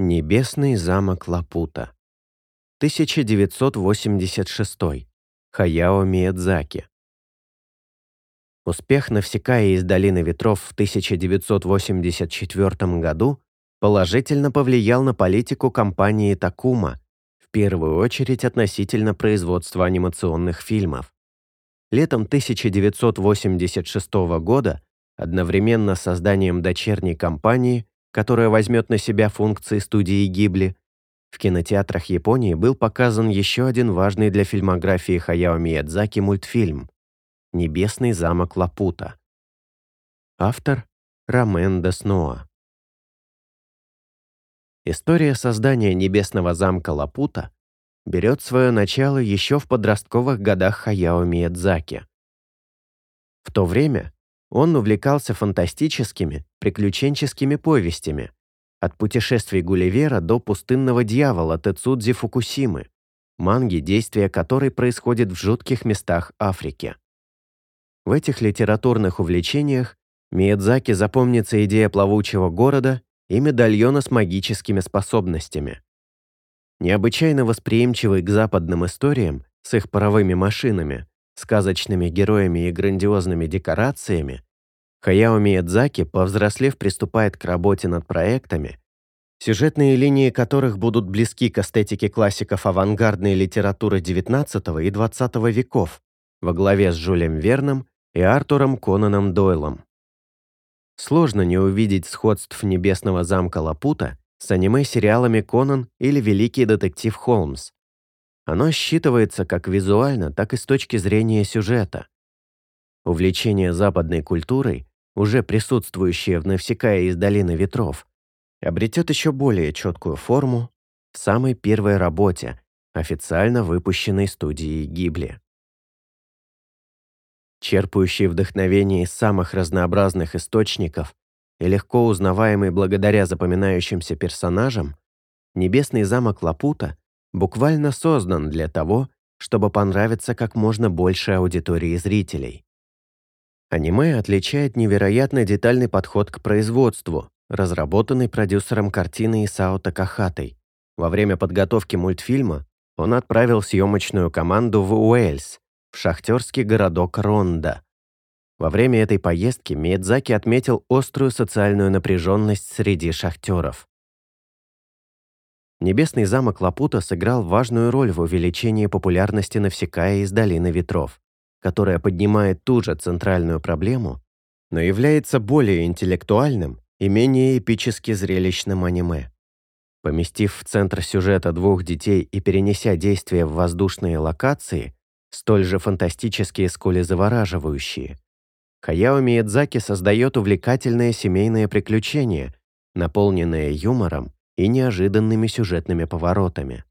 Небесный замок Лапута. 1986. Хаяо Миядзаки. Успех Навсекая из Долины ветров в 1984 году положительно повлиял на политику компании Такума, в первую очередь относительно производства анимационных фильмов. Летом 1986 года, одновременно с созданием дочерней компании, которая возьмет на себя функции студии Гибли, в кинотеатрах Японии был показан еще один важный для фильмографии Хаяо Миядзаки мультфильм «Небесный замок Лапута». Автор Ромен Десноа. История создания Небесного замка Лапута берет свое начало еще в подростковых годах Хаяо Миядзаки. В то время он увлекался фантастическими, приключенческими повестями, от путешествий Гулливера до пустынного дьявола Тецудзи Фукусимы, манги, действия которой происходят в жутких местах Африки. В этих литературных увлечениях Миядзаки запомнится идея плавучего города и медальона с магическими способностями. Необычайно восприимчивый к западным историям с их паровыми машинами, сказочными героями и грандиозными декорациями, Хаяо Миядзаки, повзрослев, приступает к работе над проектами, сюжетные линии которых будут близки к эстетике классиков авангардной литературы XIX и XX веков, во главе с Жюлем Верном и Артуром Конаном Дойлом. Сложно не увидеть сходств «Небесного замка Лапута» с аниме-сериалами «Конан» или «Великий детектив Холмс». Оно считывается как визуально, так и с точки зрения сюжета. Увлечение западной культурой, уже присутствующее в Навсекая из Долины Ветров, обретет еще более четкую форму в самой первой работе, официально выпущенной студией Гибли. Черпающий вдохновение из самых разнообразных источников и легко узнаваемый благодаря запоминающимся персонажам, Небесный замок Лапута буквально создан для того, чтобы понравиться как можно большей аудитории зрителей. Аниме отличает невероятно детальный подход к производству, разработанный продюсером картины Исао Такахатой. Во время подготовки мультфильма он отправил съемочную команду в Уэльс, в шахтерский городок Ронда. Во время этой поездки Миядзаки отметил острую социальную напряженность среди шахтеров. Небесный замок Лапута сыграл важную роль в увеличении популярности Навсекая из Долины Ветров которая поднимает ту же центральную проблему, но является более интеллектуальным и менее эпически зрелищным аниме. Поместив в центр сюжета двух детей и перенеся действие в воздушные локации, столь же фантастические, сколь и завораживающие, Хаяо Миядзаки создает увлекательное семейное приключение, наполненное юмором и неожиданными сюжетными поворотами.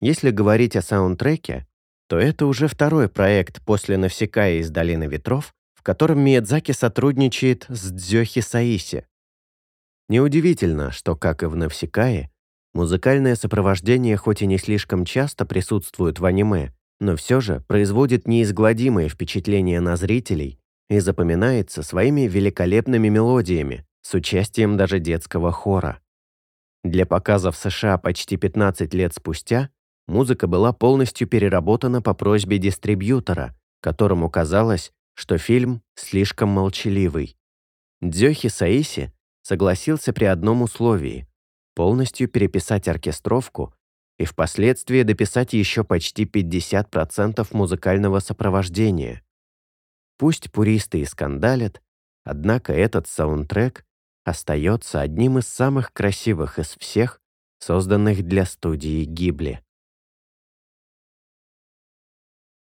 Если говорить о саундтреке, то это уже второй проект после «Навсекая из Долины ветров», в котором Миядзаки сотрудничает с Дзёхи Саиси. Неудивительно, что, как и в «Навсекае», музыкальное сопровождение хоть и не слишком часто присутствует в аниме, но все же производит неизгладимое впечатление на зрителей и запоминается своими великолепными мелодиями с участием даже детского хора. Для показа в США почти 15 лет спустя музыка была полностью переработана по просьбе дистрибьютора, которому казалось, что фильм слишком молчаливый. Дзёхи Саиси согласился при одном условии – полностью переписать оркестровку и впоследствии дописать еще почти 50% музыкального сопровождения. Пусть пуристы и скандалят, однако этот саундтрек остается одним из самых красивых из всех, созданных для студии Гибли.